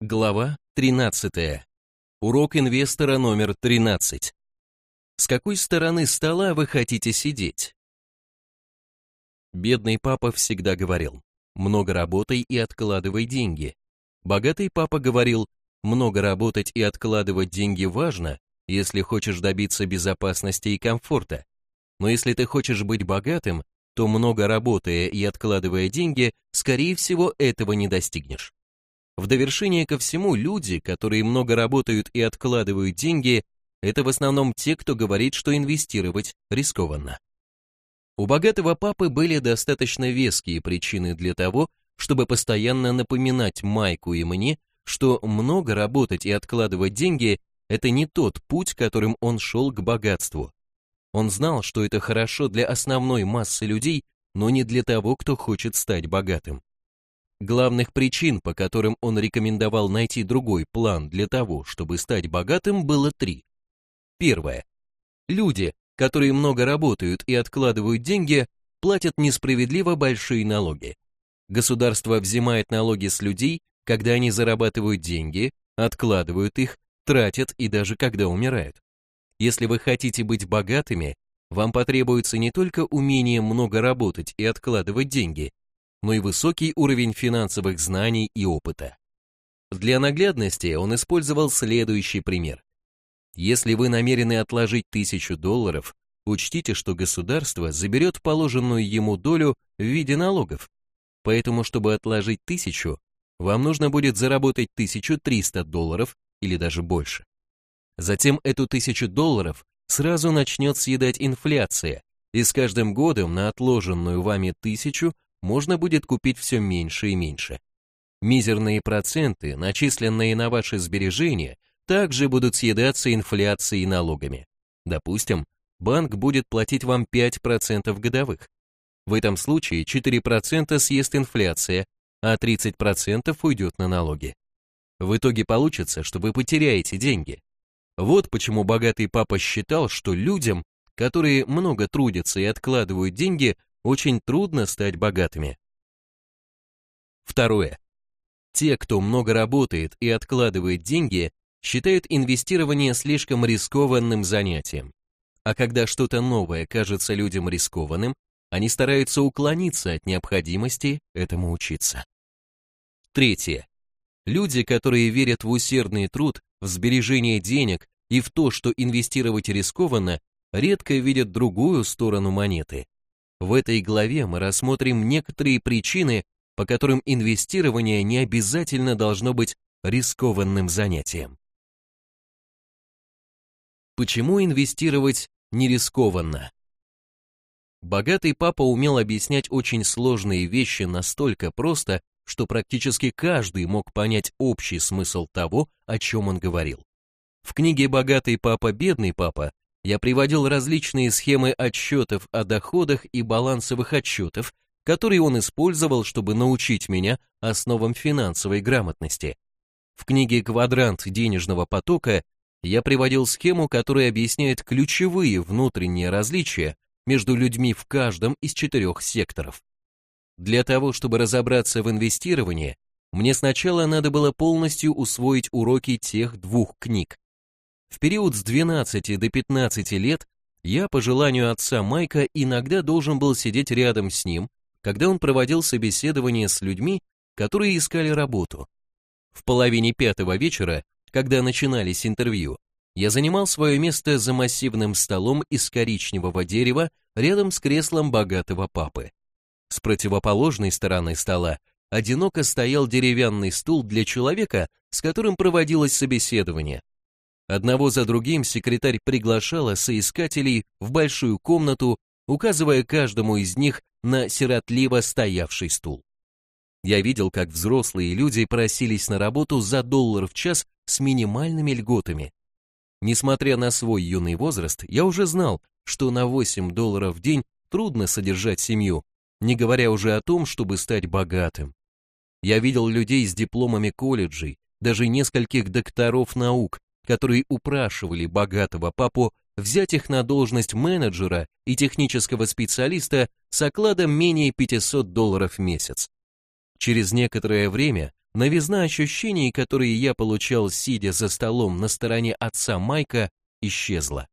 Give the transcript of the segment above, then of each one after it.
Глава 13. Урок инвестора номер 13. С какой стороны стола вы хотите сидеть? Бедный папа всегда говорил, много работай и откладывай деньги. Богатый папа говорил, много работать и откладывать деньги важно, если хочешь добиться безопасности и комфорта. Но если ты хочешь быть богатым, то много работая и откладывая деньги, скорее всего, этого не достигнешь. В довершение ко всему, люди, которые много работают и откладывают деньги, это в основном те, кто говорит, что инвестировать рискованно. У богатого папы были достаточно веские причины для того, чтобы постоянно напоминать Майку и мне, что много работать и откладывать деньги – это не тот путь, которым он шел к богатству. Он знал, что это хорошо для основной массы людей, но не для того, кто хочет стать богатым. Главных причин, по которым он рекомендовал найти другой план для того, чтобы стать богатым, было три. Первое. Люди, которые много работают и откладывают деньги, платят несправедливо большие налоги. Государство взимает налоги с людей, когда они зарабатывают деньги, откладывают их, тратят и даже когда умирают. Если вы хотите быть богатыми, вам потребуется не только умение много работать и откладывать деньги, но и высокий уровень финансовых знаний и опыта. Для наглядности он использовал следующий пример. Если вы намерены отложить тысячу долларов, учтите, что государство заберет положенную ему долю в виде налогов. Поэтому, чтобы отложить тысячу, вам нужно будет заработать 1300 долларов или даже больше. Затем эту тысячу долларов сразу начнет съедать инфляция, и с каждым годом на отложенную вами тысячу можно будет купить все меньше и меньше. Мизерные проценты, начисленные на ваши сбережения, также будут съедаться инфляцией и налогами. Допустим, банк будет платить вам 5% годовых. В этом случае 4% съест инфляция, а 30% уйдет на налоги. В итоге получится, что вы потеряете деньги. Вот почему богатый папа считал, что людям, которые много трудятся и откладывают деньги, очень трудно стать богатыми. Второе. Те, кто много работает и откладывает деньги, считают инвестирование слишком рискованным занятием. А когда что-то новое кажется людям рискованным, они стараются уклониться от необходимости этому учиться. Третье. Люди, которые верят в усердный труд, в сбережение денег и в то, что инвестировать рискованно, редко видят другую сторону монеты. В этой главе мы рассмотрим некоторые причины, по которым инвестирование не обязательно должно быть рискованным занятием. Почему инвестировать не рискованно? Богатый папа умел объяснять очень сложные вещи настолько просто, что практически каждый мог понять общий смысл того, о чем он говорил. В книге «Богатый папа, бедный папа» я приводил различные схемы отчетов о доходах и балансовых отчетов, которые он использовал, чтобы научить меня основам финансовой грамотности. В книге «Квадрант денежного потока» я приводил схему, которая объясняет ключевые внутренние различия между людьми в каждом из четырех секторов. Для того, чтобы разобраться в инвестировании, мне сначала надо было полностью усвоить уроки тех двух книг. В период с 12 до 15 лет я, по желанию отца Майка, иногда должен был сидеть рядом с ним, когда он проводил собеседование с людьми, которые искали работу. В половине пятого вечера, когда начинались интервью, я занимал свое место за массивным столом из коричневого дерева рядом с креслом богатого папы. С противоположной стороны стола одиноко стоял деревянный стул для человека, с которым проводилось собеседование. Одного за другим секретарь приглашала соискателей в большую комнату, указывая каждому из них на сиротливо стоявший стул. Я видел, как взрослые люди просились на работу за доллар в час с минимальными льготами. Несмотря на свой юный возраст, я уже знал, что на 8 долларов в день трудно содержать семью, не говоря уже о том, чтобы стать богатым. Я видел людей с дипломами колледжей, даже нескольких докторов наук, которые упрашивали богатого папу взять их на должность менеджера и технического специалиста с окладом менее 500 долларов в месяц. Через некоторое время новизна ощущений, которые я получал, сидя за столом на стороне отца Майка, исчезла.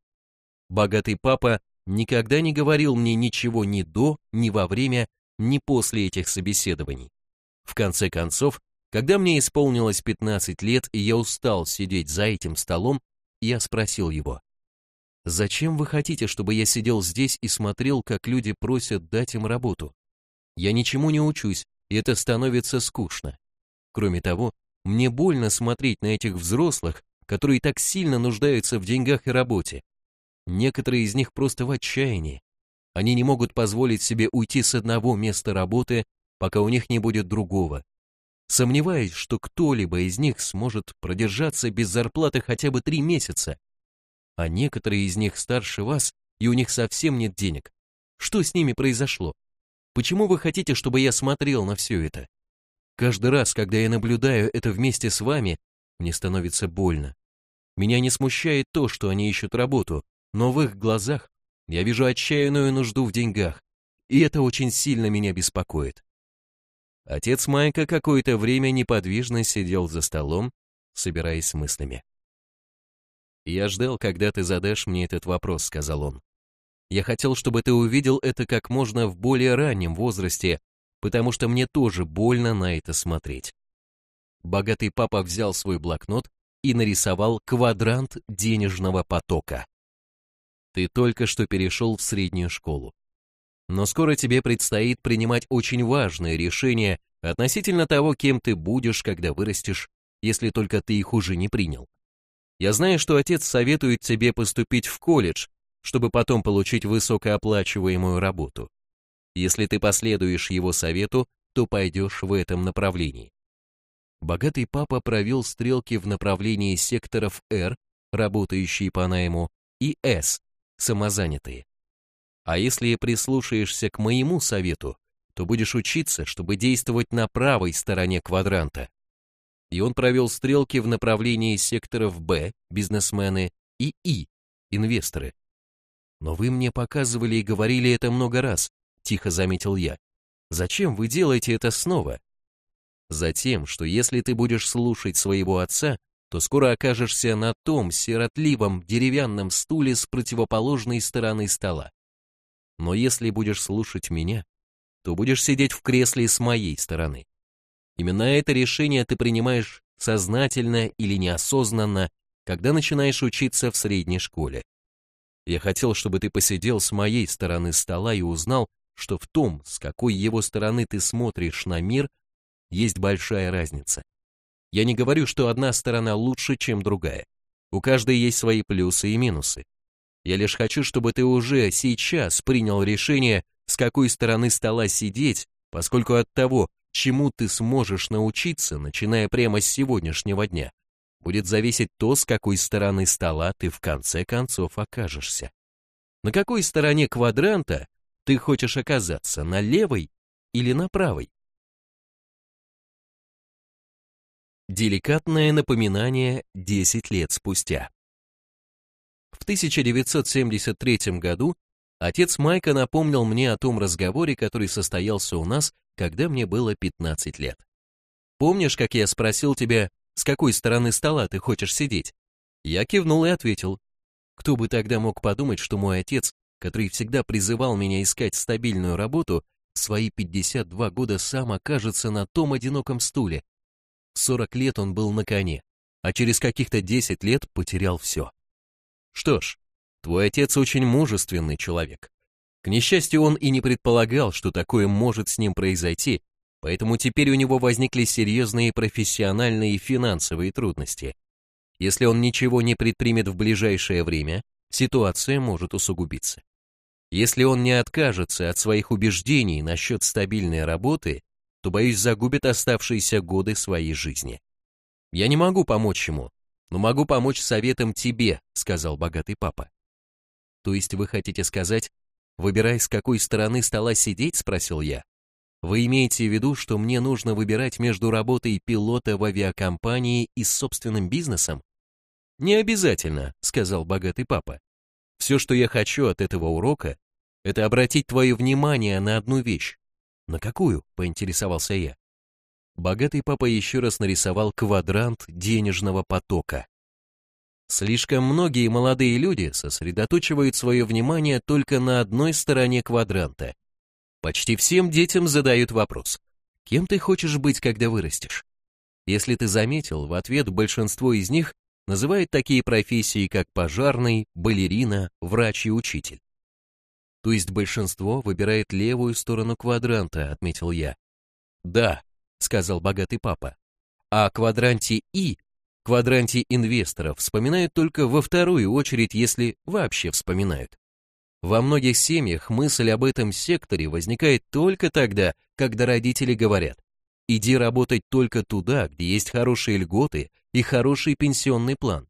Богатый папа никогда не говорил мне ничего ни до, ни во время, ни после этих собеседований. В конце концов, когда мне исполнилось 15 лет и я устал сидеть за этим столом, я спросил его, «Зачем вы хотите, чтобы я сидел здесь и смотрел, как люди просят дать им работу? Я ничему не учусь, и это становится скучно. Кроме того, мне больно смотреть на этих взрослых, которые так сильно нуждаются в деньгах и работе. Некоторые из них просто в отчаянии. Они не могут позволить себе уйти с одного места работы, пока у них не будет другого. Сомневаюсь, что кто-либо из них сможет продержаться без зарплаты хотя бы три месяца. А некоторые из них старше вас, и у них совсем нет денег. Что с ними произошло? Почему вы хотите, чтобы я смотрел на все это? Каждый раз, когда я наблюдаю это вместе с вами, мне становится больно. Меня не смущает то, что они ищут работу, но в их глазах я вижу отчаянную нужду в деньгах, и это очень сильно меня беспокоит. Отец Майка какое-то время неподвижно сидел за столом, собираясь с мыслями. «Я ждал, когда ты задашь мне этот вопрос», — сказал он. «Я хотел, чтобы ты увидел это как можно в более раннем возрасте, потому что мне тоже больно на это смотреть». Богатый папа взял свой блокнот и нарисовал квадрант денежного потока. Ты только что перешел в среднюю школу. Но скоро тебе предстоит принимать очень важные решения относительно того, кем ты будешь, когда вырастешь, если только ты их уже не принял. Я знаю, что отец советует тебе поступить в колледж, чтобы потом получить высокооплачиваемую работу. Если ты последуешь его совету, то пойдешь в этом направлении. Богатый папа провел стрелки в направлении секторов R, работающие по найму, и S, самозанятые. А если прислушаешься к моему совету, то будешь учиться, чтобы действовать на правой стороне квадранта. И он провел стрелки в направлении секторов Б, бизнесмены, и И, инвесторы. Но вы мне показывали и говорили это много раз, тихо заметил я. Зачем вы делаете это снова? Затем, что если ты будешь слушать своего отца, то скоро окажешься на том сиротливом деревянном стуле с противоположной стороны стола. Но если будешь слушать меня, то будешь сидеть в кресле с моей стороны. Именно это решение ты принимаешь сознательно или неосознанно, когда начинаешь учиться в средней школе. Я хотел, чтобы ты посидел с моей стороны стола и узнал, что в том, с какой его стороны ты смотришь на мир, есть большая разница. Я не говорю, что одна сторона лучше, чем другая. У каждой есть свои плюсы и минусы. Я лишь хочу, чтобы ты уже сейчас принял решение, с какой стороны стола сидеть, поскольку от того, чему ты сможешь научиться, начиная прямо с сегодняшнего дня, будет зависеть то, с какой стороны стола ты в конце концов окажешься. На какой стороне квадранта ты хочешь оказаться, на левой или на правой? Деликатное напоминание 10 лет спустя. В 1973 году отец Майка напомнил мне о том разговоре, который состоялся у нас, когда мне было 15 лет. Помнишь, как я спросил тебя, с какой стороны стола ты хочешь сидеть? Я кивнул и ответил. Кто бы тогда мог подумать, что мой отец, который всегда призывал меня искать стабильную работу, в свои 52 года сам окажется на том одиноком стуле. 40 лет он был на коне, а через каких-то 10 лет потерял все. Что ж, твой отец очень мужественный человек. К несчастью, он и не предполагал, что такое может с ним произойти, поэтому теперь у него возникли серьезные профессиональные и финансовые трудности. Если он ничего не предпримет в ближайшее время, ситуация может усугубиться. Если он не откажется от своих убеждений насчет стабильной работы, то, боюсь, загубит оставшиеся годы своей жизни. Я не могу помочь ему, но могу помочь советом тебе», — сказал богатый папа. «То есть вы хотите сказать, выбирай, с какой стороны стола сидеть?» — спросил я. «Вы имеете в виду, что мне нужно выбирать между работой пилота в авиакомпании и собственным бизнесом?» «Не обязательно», — сказал богатый папа. «Все, что я хочу от этого урока, это обратить твое внимание на одну вещь». «На какую?» — поинтересовался я. Богатый папа еще раз нарисовал квадрант денежного потока. Слишком многие молодые люди сосредоточивают свое внимание только на одной стороне квадранта. Почти всем детям задают вопрос, кем ты хочешь быть, когда вырастешь? Если ты заметил, в ответ большинство из них называет такие профессии, как пожарный, балерина, врач и учитель. То есть большинство выбирает левую сторону квадранта, отметил я. Да, сказал богатый папа. А о квадранте И, квадранте инвесторов, вспоминают только во вторую очередь, если вообще вспоминают. Во многих семьях мысль об этом секторе возникает только тогда, когда родители говорят «иди работать только туда, где есть хорошие льготы и хороший пенсионный план».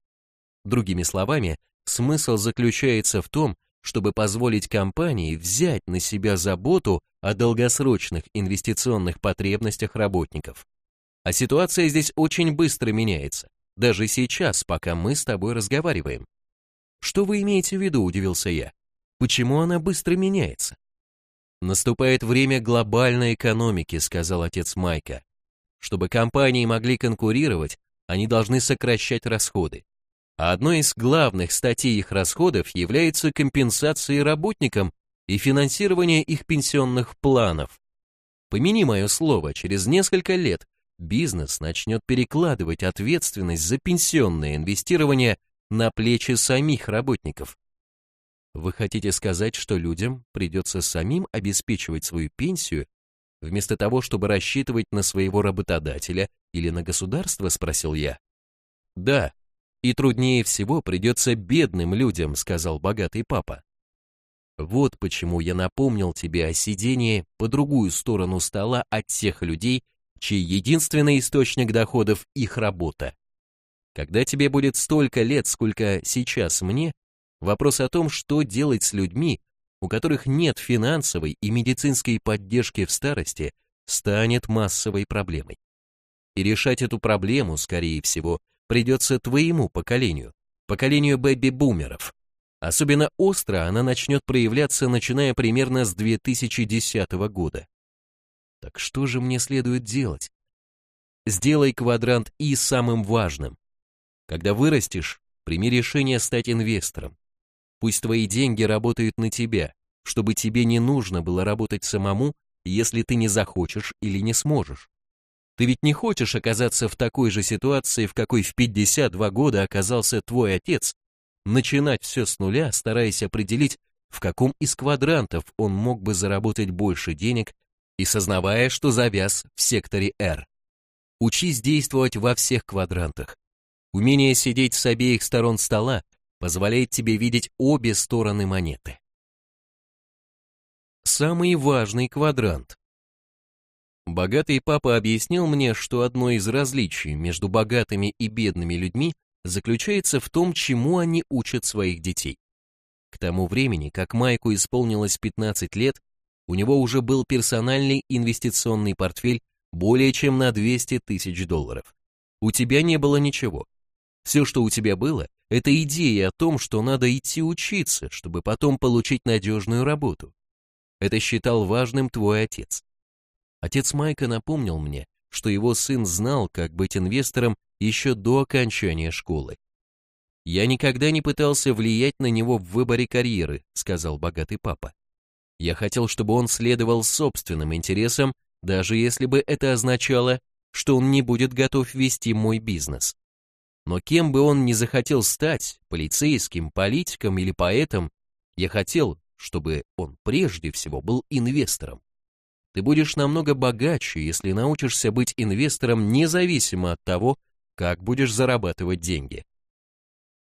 Другими словами, смысл заключается в том, чтобы позволить компании взять на себя заботу о долгосрочных инвестиционных потребностях работников. А ситуация здесь очень быстро меняется, даже сейчас, пока мы с тобой разговариваем. Что вы имеете в виду, удивился я. Почему она быстро меняется? Наступает время глобальной экономики, сказал отец Майка. Чтобы компании могли конкурировать, они должны сокращать расходы одной из главных статей их расходов является компенсация работникам и финансирование их пенсионных планов. Помяни мое слово, через несколько лет бизнес начнет перекладывать ответственность за пенсионное инвестирование на плечи самих работников. Вы хотите сказать, что людям придется самим обеспечивать свою пенсию, вместо того, чтобы рассчитывать на своего работодателя или на государство, спросил я. Да, и труднее всего придется бедным людям, сказал богатый папа. Вот почему я напомнил тебе о сидении по другую сторону стола от тех людей, чей единственный источник доходов – их работа. Когда тебе будет столько лет, сколько сейчас мне, вопрос о том, что делать с людьми, у которых нет финансовой и медицинской поддержки в старости, станет массовой проблемой. И решать эту проблему, скорее всего, придется твоему поколению, поколению бэби-бумеров. Особенно остро она начнет проявляться, начиная примерно с 2010 года. Так что же мне следует делать? Сделай квадрант И самым важным. Когда вырастешь, прими решение стать инвестором. Пусть твои деньги работают на тебя, чтобы тебе не нужно было работать самому, если ты не захочешь или не сможешь. Ты ведь не хочешь оказаться в такой же ситуации, в какой в 52 года оказался твой отец, начинать все с нуля, стараясь определить, в каком из квадрантов он мог бы заработать больше денег и сознавая, что завяз в секторе R. Учись действовать во всех квадрантах. Умение сидеть с обеих сторон стола позволяет тебе видеть обе стороны монеты. Самый важный квадрант Богатый папа объяснил мне, что одно из различий между богатыми и бедными людьми заключается в том, чему они учат своих детей. К тому времени, как Майку исполнилось 15 лет, у него уже был персональный инвестиционный портфель более чем на 200 тысяч долларов. У тебя не было ничего. Все, что у тебя было, это идея о том, что надо идти учиться, чтобы потом получить надежную работу. Это считал важным твой отец. Отец Майка напомнил мне, что его сын знал, как быть инвестором еще до окончания школы. «Я никогда не пытался влиять на него в выборе карьеры», сказал богатый папа. «Я хотел, чтобы он следовал собственным интересам, даже если бы это означало, что он не будет готов вести мой бизнес. Но кем бы он ни захотел стать, полицейским, политиком или поэтом, я хотел, чтобы он прежде всего был инвестором. Ты будешь намного богаче, если научишься быть инвестором независимо от того, как будешь зарабатывать деньги.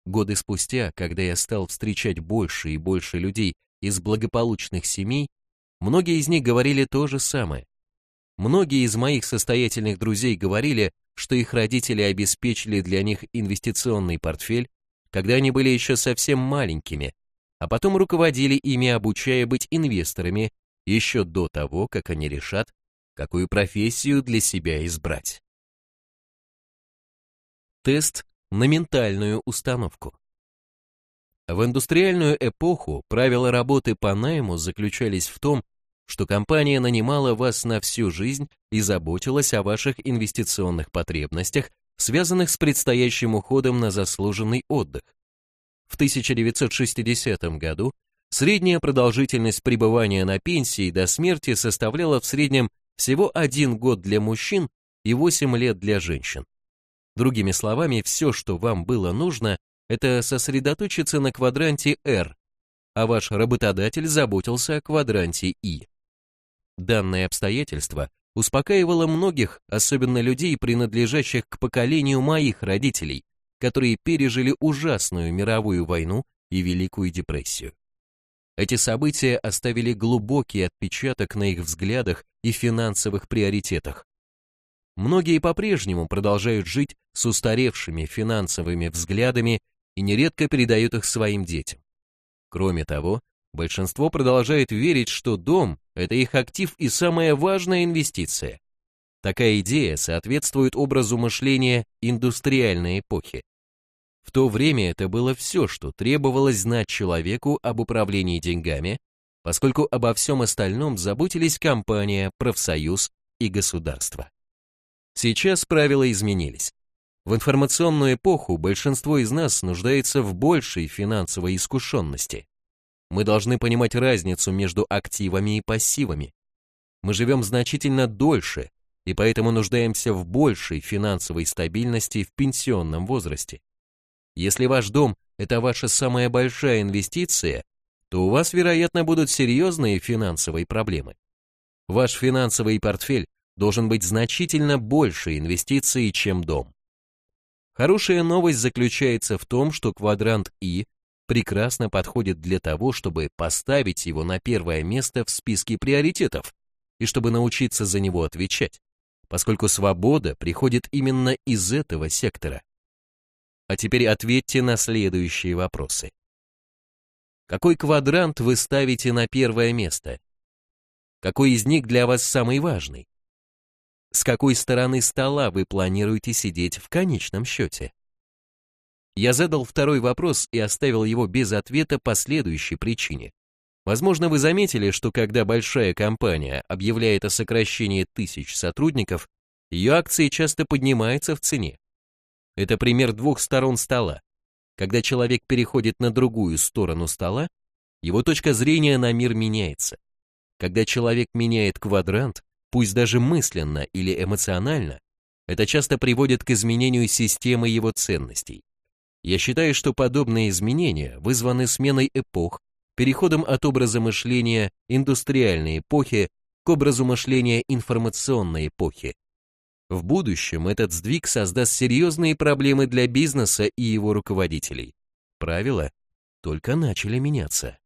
Годы спустя, когда я стал встречать больше и больше людей из благополучных семей, многие из них говорили то же самое. Многие из моих состоятельных друзей говорили, что их родители обеспечили для них инвестиционный портфель, когда они были еще совсем маленькими, а потом руководили ими, обучая быть инвесторами еще до того, как они решат, какую профессию для себя избрать. Тест на ментальную установку. В индустриальную эпоху правила работы по найму заключались в том, что компания нанимала вас на всю жизнь и заботилась о ваших инвестиционных потребностях, связанных с предстоящим уходом на заслуженный отдых. В 1960 году средняя продолжительность пребывания на пенсии до смерти составляла в среднем всего один год для мужчин и 8 лет для женщин. Другими словами, все, что вам было нужно, это сосредоточиться на квадранте R, а ваш работодатель заботился о квадранте I. Данное обстоятельство успокаивало многих, особенно людей, принадлежащих к поколению моих родителей, которые пережили ужасную мировую войну и Великую депрессию. Эти события оставили глубокий отпечаток на их взглядах и финансовых приоритетах. Многие по-прежнему продолжают жить с устаревшими финансовыми взглядами и нередко передают их своим детям. Кроме того, большинство продолжает верить, что дом – это их актив и самая важная инвестиция. Такая идея соответствует образу мышления индустриальной эпохи. В то время это было все, что требовалось знать человеку об управлении деньгами, поскольку обо всем остальном заботились компания, профсоюз и государство. Сейчас правила изменились. В информационную эпоху большинство из нас нуждается в большей финансовой искушенности. Мы должны понимать разницу между активами и пассивами. Мы живем значительно дольше, и поэтому нуждаемся в большей финансовой стабильности в пенсионном возрасте. Если ваш дом – это ваша самая большая инвестиция, то у вас, вероятно, будут серьезные финансовые проблемы. Ваш финансовый портфель должен быть значительно больше инвестиций, чем дом. Хорошая новость заключается в том, что квадрант И прекрасно подходит для того, чтобы поставить его на первое место в списке приоритетов и чтобы научиться за него отвечать, поскольку свобода приходит именно из этого сектора. А теперь ответьте на следующие вопросы. Какой квадрант вы ставите на первое место? Какой из них для вас самый важный? С какой стороны стола вы планируете сидеть в конечном счете? Я задал второй вопрос и оставил его без ответа по следующей причине. Возможно, вы заметили, что когда большая компания объявляет о сокращении тысяч сотрудников, ее акции часто поднимаются в цене. Это пример двух сторон стола. Когда человек переходит на другую сторону стола, его точка зрения на мир меняется. Когда человек меняет квадрант, пусть даже мысленно или эмоционально, это часто приводит к изменению системы его ценностей. Я считаю, что подобные изменения вызваны сменой эпох, переходом от образа мышления индустриальной эпохи к образу мышления информационной эпохи, в будущем этот сдвиг создаст серьезные проблемы для бизнеса и его руководителей. Правила только начали меняться.